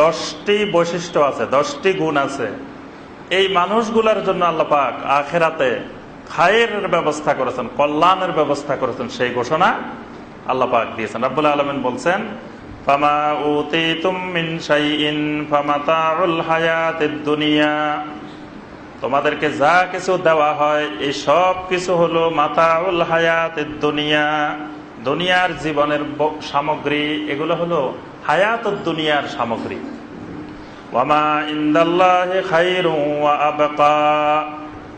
দশটি বৈশিষ্ট্য আছে, দশটি গুণ আছে। এই মানুষগুলোর জন্য আল্লাহ পাক আখেরাতে খায়ের ব্যবস্থা করেছেন, কল্যাণের ব্যবস্থা করেছেন, সেই ঘোষণা আল্লাহ পাক দিয়েছেন। রাব্বুল আলমিন বলছেন, ফামা মিন শাইইন ফামাতাউল হায়াতিদ দুনিয়া। তোমাদেরকে যা কিছু দেওয়া হয়, এই সব কিছু হলো মাতাউল হায়াতিদ দুনিয়া। দুনিয়ার জীবনের সামগ্রী, এগুলো হলো হায়াত দুনিয়ার সামগ্রী। ওয়ামা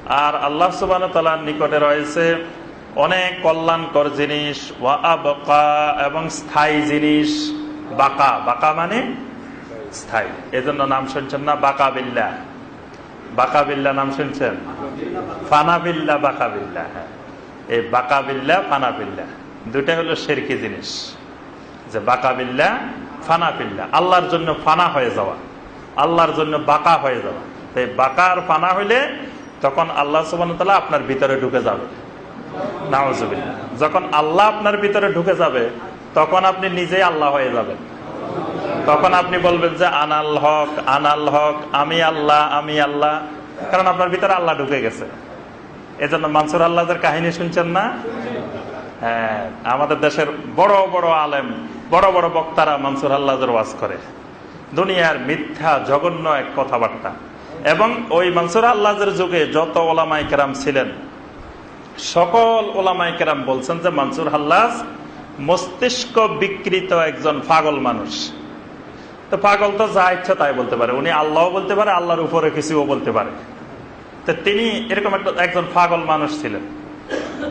আর আল্লাহ সুবহানাহু ওয়া তাআলার নিকটে রয়েছে অনেক কল্যাণকর জিনিস, ওয়া এবং স্থায়ী জিনিস, বাকা। বাকা মানে স্থায়ী। এজন্য নাম শুনছেন না বাকা বিল্লা বাকা বিল্লা নাম শুনছেন? ফানা বিল্লা বাকা বিল্লা হ্যাঁ। এই বাকা বিল্লা ফানা বিল্লা দুটা হলো শেরকি জিনিস। যে বাকা বিল্লা, ফানা পিল্লা আল্লাহর জন্য ফানা হয়ে যাওয়া। আল্লাহর জন্য বাঁকা হয়ে যাওয়া। তো এই বাঁকা আর ফানা হইলে তখন আল্লাহ সুবান তালা আপনার ভিতরে ঢুকে যাবে। নাওজুবিল্লাহ যখন আল্লাহ আপনার ভিতরে ঢুকে যাবে, তখন আপনি নিজেই আল্লাহ হয়ে যাবেন। তখন আপনি বলবেন যে, আনাল হক আনাল হক, আমি আল্লাহ আমি আল্লাহ। কারণ আপনার ভিতরে আল্লাহ ঢুকে গেছে। এজন্য মানসুর আল্লাহদের কাহিনী শুনছেন না? হ্যাঁ আমাদের দেশের বড় বড় আলেম, বড় বড় বক্তারা মানসুর আল্লাহদের ওয়াজ করে। দুনিয়ার মিথ্যা, জঘন্য এক কথাবার্তা। এবং ওই মানসুর আল্লাহদের যুগে যত ওলামাই কেরাম ছিলেন, সকল ওলামাই কেরাম বলছেন যে মানসুর হাল্লাস মস্তিষ্ক বিকৃত একজন পাগল মানুষ। তো পাগল তো যা ইচ্ছা তাই বলতে পারে। উনি আল্লাহ বলতে পারে, আল্লাহর উপরে কিছুও বলতে পারে। তো তিনি এরকম একটা একজন পাগল মানুষ ছিলেন।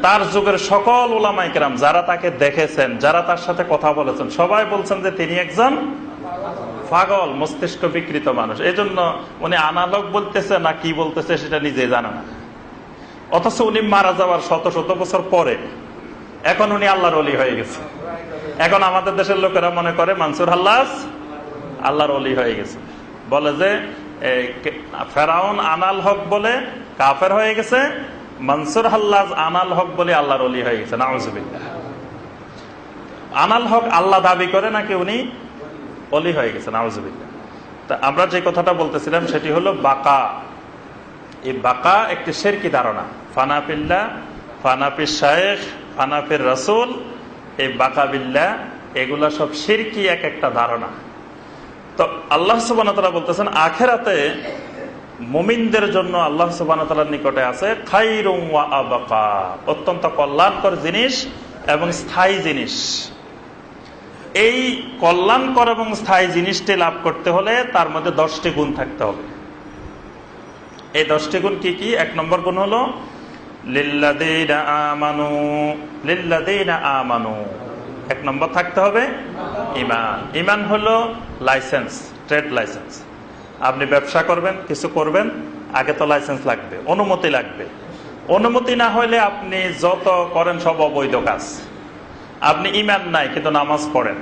তার যুগের সকল ওলামাই কেরাম যারা তাকে দেখেছেন, যারা তার সাথে কথা বলেছেন, সবাই বলছেন যে তিনি একজন পাগল, মস্তিষ্ক বিকৃত মানুষ। এই জন্য উনি আনালক বলতেছে না কি বলতেছে সেটা নিজে জানে না। অথচ উনি মারা যাওয়ার শত শত বছর পরে এখন উনি আল্লাহর অলি হয়ে গেছে। এখন আমাদের দেশের লোকেরা মনে করে, মানসুর হাল্লাস আল্লাহর অলি হয়ে গেছে। বলে যে ফেরাউন আনাল হক বলে কাফের হয়ে গেছে মানসুর হাল্লাজ আনাল হক বলে আল্লাহর অলি হয়ে গেছে, নাউজুবিল্লাহ। আনাল হক আল্লাহ দাবি করে নাকি উনি অলি হয়ে গেছে, নাউজুবিল্লাহ। তা আমরা যে কথাটা বলতেছিলাম সেটি হলো বাকা। এই বাকা একটি শেরকি ধারণা। ফানাফিল্লা ফানাফির শায়েখ ফানাফির রসুল এই বাকা বিল্লা এগুলা সব শিরকি এক একটা ধারণা। তো আল্লাহ সুবান বলতেছেন, আখেরাতে মুমিনদের জন্য আল্লাহ সুবান নিকটে আছে ওয়া আবাকা। অত্যন্ত কল্যাণকর জিনিস এবং স্থায়ী জিনিস। এই কল্যাণকর এবং স্থায়ী জিনিসটি লাভ করতে হলে তার মধ্যে দশটি গুণ থাকতে হবে। এই দশটি গুণ কি কি? এক নম্বর গুণ হলো আমানু। এক নম্বর থাকতে হবে, ইমান। ইমান হলো লাইসেন্স, ট্রেড লাইসেন্স। আপনি ব্যবসা করবেন, কিছু করবেন, আগে তো লাইসেন্স লাগবে, অনুমতি লাগবে। অনুমতি না হলে আপনি যত করেন সব অবৈধ কাজ। আপনি ইমান নাই, কিন্তু নামাজ পড়েন।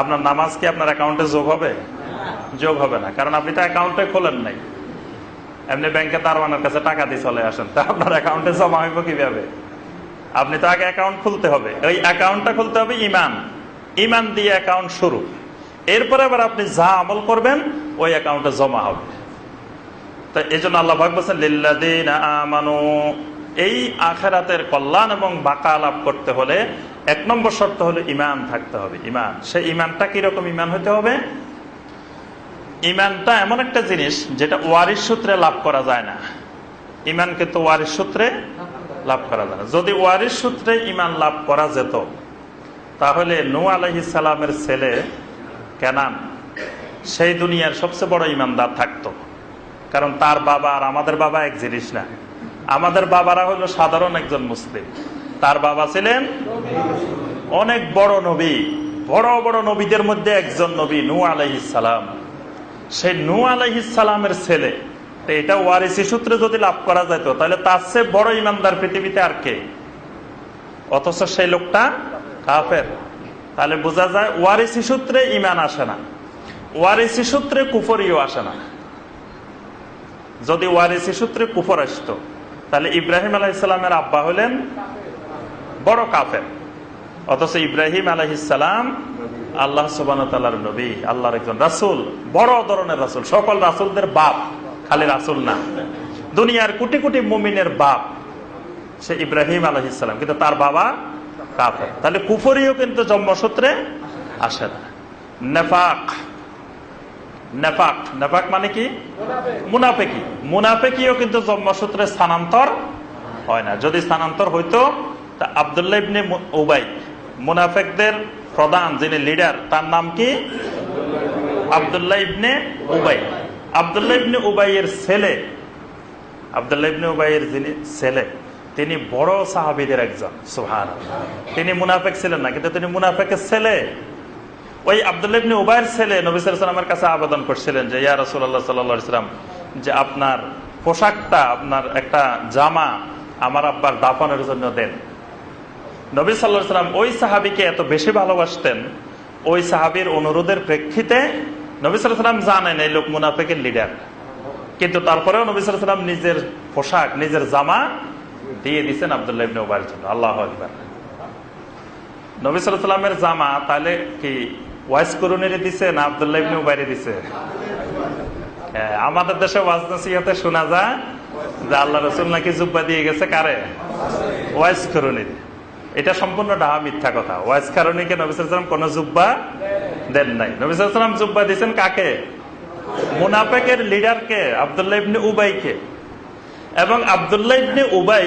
আপনার নামাজ কি আপনার অ্যাকাউন্টে যোগ হবে? যোগ হবে না, কারণ আপনি তো অ্যাকাউন্টে খোলেন নাই। এমনি ব্যাংকে দারোয়ানের কাছে টাকা দিয়ে চলে আসেন, তা আপনার অ্যাকাউন্টে জমা হইব কীভাবে? আপনি তো আগে অ্যাকাউন্ট খুলতে হবে, ওই অ্যাকাউন্টটা খুলতে হবে ইমান ইমান দিয়ে অ্যাকাউন্ট শুরু। এরপরে আবার আপনি যা আমল করবেন, ওই অ্যাকাউন্টে জমা হবে। তো এই জন্য আল্লাহ বলছেন লিল্লাদিন আমানু। এই আখেরাতের কল্যাণ এবং বাঁকা লাভ করতে হলে এক নম্বর শর্ত হলো ইমান থাকতে হবে ইমান সেই ইমানটা কীরকম ইমান হতে হবে? ইমানটা এমন একটা জিনিস যেটা ওয়ারিশ সূত্রে লাভ করা যায় না। ইমান কিন্তু ওয়ারিশ সূত্রে লাভ করা যায় না। যদি ওয়ারিশ সূত্রে ইমান লাভ করা যেত, তাহলে নু আলহি সালামের ছেলে কেনান। সেই দুনিয়ার সবচেয়ে বড় ইমানদার থাকতো। কারণ তার বাবা আর আমাদের বাবা এক জিনিস না। আমাদের বাবারা হলো সাধারণ একজন মুসলিম। তার বাবা ছিলেন অনেক বড় নবী। বড় বড় নবীদের মধ্যে একজন নবী নু আলহিসাম সেই নু আলহিসালামের ছেলে এটা ওয়ারিসি সূত্রে যদি লাভ করা যেত, তাহলে তার চেয়ে বড় ইমানদার পৃথিবীতে আর কে? অথচ সেই লোকটা কাফের। তাহলে বোঝা যায় ওয়ারিসি সূত্রে ইমান আসে না। ওয়ারিসি সূত্রে কুফরিও আসে না। যদি ওয়ারিসি সূত্রে কুফর আসত, তাহলে ইব্রাহিম আলাইসালামের আব্বা হলেন বড় কাফের। অথচ ইব্রাহিম আলহিসাম আল্লাহ সুবান নবী, আল্লাহর একজন রাসুল, বড় ধরনের রাসুল। সকল রাসুলদের বাপ, খালি রাসুল না। দুনিয়ার কোটি কোটি মুমিনের বাপ সে ইব্রাহিম আলহিসাম কিন্তু তার বাবা কাফের। তাহলে কুফরিও কিন্তু জন্মসূত্রে আসে না। নেফাক। নেফাক। নেফাক মানে কি? মুনাফেকি। মুনাফেকিও কিন্তু জন্মসূত্রে স্থানান্তর হয় না। যদি স্থানান্তর হইতো, তা আবদুল্লাহ ইবনে উবাই, মুনাফেকদের প্রধান যিনি লিডার, তার নাম কি? আবদুল্লাহ ইবনে উবাই। আবদুল্লাহ ইবনে উবাইয়ের ছেলে, আবদুল্লাহ ইবনে উবাইয়ের যিনি ছেলে তিনি বড় সাহাবিদের একজন সুহান তিনি মুনাফেক ছিলেন না, কিন্তু তিনি মুনাফেকের ছেলে। ওই আবদুল্লাহ উবায়ের ছেলে নবী সাল্লামের কাছে আবেদন করছিলেন যে, ইয়া রসুল্লাহ সাল্লাম যে আপনার পোশাকটা, আপনার একটা জামা আমার আব্বার দাফনের জন্য দেন। নবী সাল্লাহ সাল্লাম ওই সাহাবিকে এত বেশি ভালোবাসতেন, ওই সাহাবির অনুরোধের প্রেক্ষিতে নবী সাল্লাম জানেন, এই লোক মুনাফেকের লিডার কিন্তু তারপরেও নবী সাল্লাম নিজের পোশাক, নিজের জামা দিয়ে দিচ্ছেন আবদুল্লাহ ইবনে জন্য। আল্লাহ আকবার। নবী সাল্লামের জামা তাহলে কি ওয়াইস করুনের দিছে না আবদুল্লাহ ইবনে উবাইরে দিছে? হ্যাঁ, আমাদের দেশে ওয়াজ নসিহতে শোনা যায় যে আল্লাহ রসুল নাকি জুব্বা দিয়ে গেছে কারে? ওয়াইস করুনির এটা সম্পূর্ণ ডাহা মিথ্যা কথা। ওয়াইস কারণীকে নবিসাম কোন জুব্বা দেন নাই। নবিসাম জুব্বা দিচ্ছেন কাকে? মুনাফেকের লিডারকে আবদুল্লাহ ইবনে উবাইকে। এবং আবদুল্লাহ ইবনে উবাই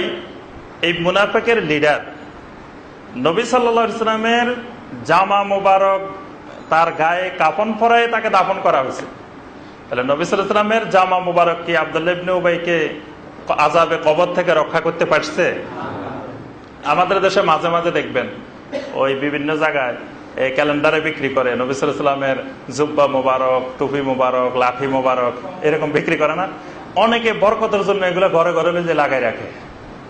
এই মুনাফেকের লিডার। নবী সাল্লা ইসলামের জামা মুবারক তার গায়ে কাপন পরায় তাকে দাফন করা হয়েছে। তাহলে নবী সাল্লামের জামা মুবারক কি আবদুল্লাহ ইবনে উবাইকে আজাবে কবর থেকে রক্ষা করতে পারছে? আমাদের দেশে মাঝে মাঝে দেখবেন, ওই বিভিন্ন জায়গায় এই ক্যালেন্ডারে বিক্রি করে, নবী সাল্লামের জুব্বা মুবারক, টুপি মুবারক, লাঠি মুবারক, এরকম বিক্রি করে না? অনেকে বরকতের জন্য এগুলো ঘরে ঘরে যে লাগাই রাখে।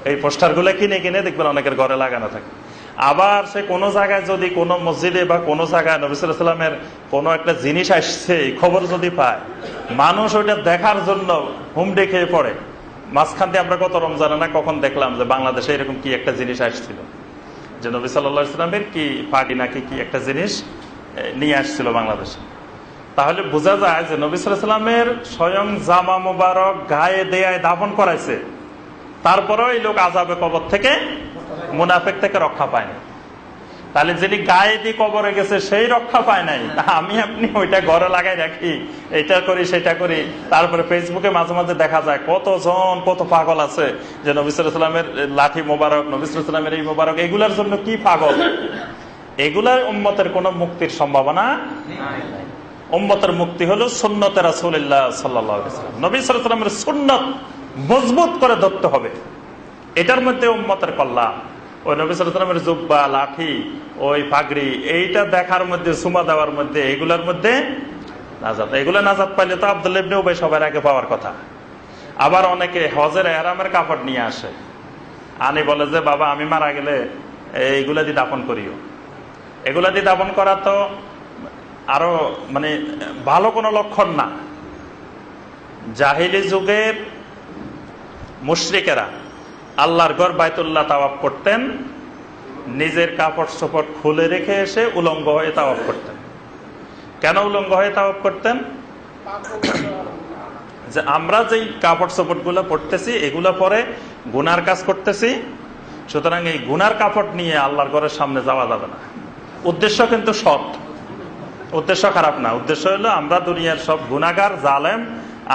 এই পোস্টারগুলো কিনে কিনে দেখবেন অনেকের ঘরে লাগানো থাকে। আবার সে কোনো জায়গায় যদি কোনো মসজিদে বা কোনো জায়গায় নবিসামের কোনো একটা জিনিস আসছে খবর যদি পায়, মানুষ ওইটা দেখার জন্য হুম ডেকে পড়ে। মাঝখান দিয়ে আমরা কত রমজানে না কখন দেখলাম যে বাংলাদেশে এরকম কি একটা জিনিস আসছিল? যে নবী সাল্লা ইসলামের কি পার্টি নাকি কি একটা জিনিস নিয়ে আসছিল বাংলাদেশে। তাহলে বোঝা যায় যে নবী সাল্লামের স্বয়ং জামা মুবারক গায়ে দেয়ায় দাপন করাইছে। তারপরেও এই লোক আজাবে কবর থেকে মুনাফেক থেকে রক্ষা পায়নি। তাহলে যিনি গায়ে দিয়ে কবরে গেছে, সেই রক্ষা পায় নাই। আমি আপনি ওইটা ঘরে লাগাই রাখি এটা করি, সেটা করি। তারপরে ফেসবুকে মাঝে মাঝে দেখা যায় কতজন, কত পাগল আছে যে নবিসামের লাঠি মোবারক নবিসামের এই মোবারক, এগুলার জন্য কি পাগল? এগুলার উম্মতের কোন মুক্তির সম্ভাবনা উম্মতের মুক্তি হলো সুন্নতে রাসুল্লাহ সাল্লাম নবী সাল্লামের সুন্নত মজবুত করে ধরতে হবে। এটার মধ্যে উম্মতের কল্যাণ। ওই নবী সালামের জুব্বা, লাঠি, ওই পাগড়ি, এইটা দেখার মধ্যে, সুমা দেওয়ার মধ্যে, এগুলোর মধ্যে নাজাত। এগুলো নাজাত পাইলে তো আব্দুল ইবনে উবাই সবার আগে পাওয়ার কথা। আবার অনেকে হজের এহরামের কাপড় নিয়ে আসে। আনি বলে যে, বাবা, আমি মারা গেলে এইগুলা দিয়ে দাপন করিও। এগুলা দিয়ে দাপন করা তো আরও মানে ভালো কোনো লক্ষণ না। জাহিলি যুগের মুশ্রিকেরা আল্লাহর ঘর বাইতুল্লাহ তাওয়াফ করতেন, নিজের কাপড় চোপড় খুলে রেখে এসে উলঙ্গ হয়ে তাওয়াফ করতেন। কেন উলঙ্গ হয়ে তাওয়াফ করতেন? যে আমরা যেই কাপড় চোপড়গুলো পড়তেছি এগুলো পরে গুনার কাজ করতেছি, সুতরাং এই গুনার কাপড় নিয়ে আল্লাহর ঘরের সামনে যাওয়া যাবে না। উদ্দেশ্য কিন্তু সৎ। উদ্দেশ্য খারাপ না। উদ্দেশ্য হলো আমরা দুনিয়ার সব গুণাগার জালেম,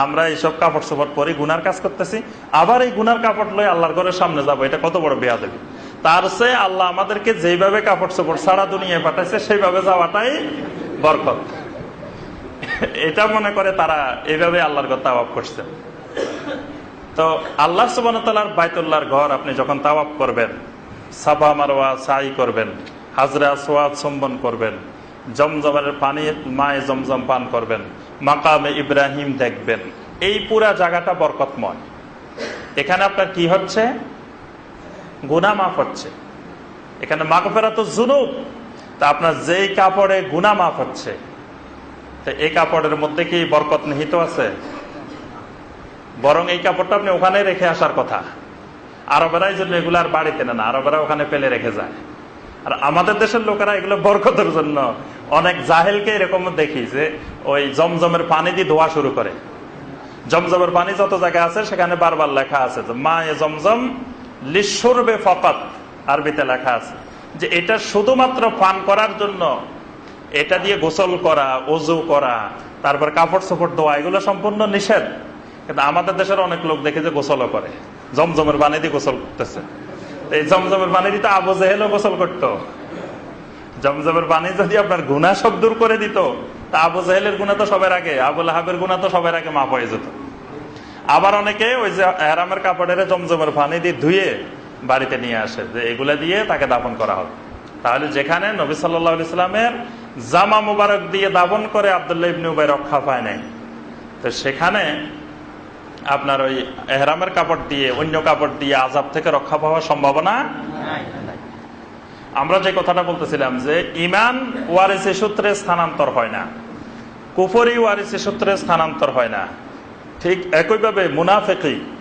আমরা এইসব কাপড় চোপড় পরে, গুনার কাজ করতেছি। আবার এই গুনার কাপড় লয়ে আল্লাহর ঘরের সামনে যাব, এটা কত বড় বেয়া দেবে তার সে আল্লাহ আমাদেরকে যেইভাবে কাপড় চোপড় সারা দুনিয়ায় পাঠাইছে, সেইভাবে যাওয়াটাই বরকত। এটা মনে করে তারা এইভাবে আল্লাহর ঘর তাওয়াব করছে। তো আল্লাহ সুবানতালার বাইতুল্লাহর ঘর আপনি যখন তাওয়াব করবেন, সাফা মারোয়া সাই করবেন, হাজরা, সোয়াদ সম্বন করবেন জমজমের পানি মায়ে জমজম পান করবেন, মাকামে ইব্রাহিম দেখবেন। এই পুরা জায়গাটা বরকতময়। এখানে আপনার কি হচ্ছে? গুনা মাফ হচ্ছে। এখানে মাকফেরা তো জুনুব তা আপনার যেই কাপড়ে গুনা মাফ হচ্ছে এই কাপড়ের মধ্যে কি বরকত নিহিত আছে? বরং এই কাপড়টা আপনি ওখানে রেখে আসার কথা। আরবেরাই জন্য এগুলো আর বাড়িতে নেন আরবেরা ওখানে ফেলে রেখে যায়। আর আমাদের দেশের লোকেরা এগুলো বরকতের জন্য অনেক জাহেলকে এরকম দেখি যে ওই জমজমের পানি দিয়ে ধোয়া শুরু করে। জমজমের পানি যত জায়গায় আছে, সেখানে বারবার লেখা আছে যে, মা এ জমজম লিশ্বরবে ফকত আরবিতে লেখা আছে। যে এটা শুধুমাত্র পান করার জন্য, এটা দিয়ে গোসল করা, অজু করা, তারপর কাপড় চোপড় ধোয়া, এগুলো সম্পূর্ণ নিষেধ। কিন্তু আমাদের দেশের অনেক লোক দেখে যে গোসলও করে, জমজমের পানি দিয়ে গোসল করতেছে। এই জমজমের পানি দিয়ে তো আবু জেহেলও গোসল করতো। জমজমের পানি যদি আপনার গুণা সব দূর করে দিত, তা আবু জাহেলের গুণা তো সবার আগে আবুল হাবের গুণা তো সবার আগে মাফ হয়ে যেত। আবার অনেকে ওই যে হেরামের কাপড়ের জমজমের পানি দিয়ে ধুয়ে বাড়িতে নিয়ে আসে, যে এগুলা দিয়ে তাকে দাপন করা হবে। তাহলে যেখানে নবী সাল্লাহ ইসলামের জামা মুবারক দিয়ে দাপন করে আবদুল্লাহ ইবনে উবাই রক্ষা পায় নাই। তো সেখানে আপনার ওই এহরামের কাপড় দিয়ে, অন্য কাপড় দিয়ে আজাব থেকে রক্ষা পাওয়ার সম্ভাবনা আমরা যে কথাটা বলতেছিলাম যে ইমান ওয়ারিসি সূত্রে স্থানান্তর হয় না। কুফরি ওয়ারিসি সূত্রে স্থানান্তর হয় না। ঠিক একইভাবে মুনাফেকি